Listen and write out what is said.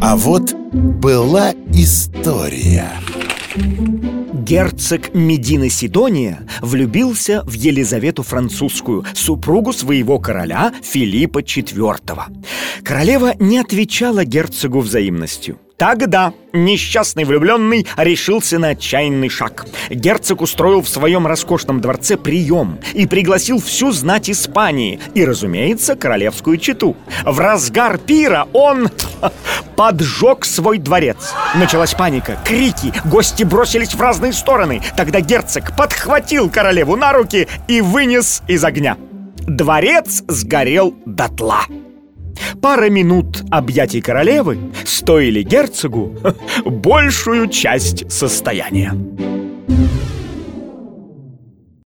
А вот была история Герцог Медина Сидония влюбился в Елизавету Французскую, супругу своего короля Филиппа IV. Королева не отвечала герцогу взаимностью. Тогда несчастный влюбленный решился на отчаянный шаг. Герцог устроил в своем роскошном дворце прием и пригласил всю знать Испании и, разумеется, королевскую чету. В разгар пира он поджег свой дворец. Началась паника, крики, гости бросились в разные стороны. Тогда герцог подхватил королеву на руки и вынес из огня. Дворец сгорел дотла. Пара минут объятий королевы стоили герцогу большую часть состояния.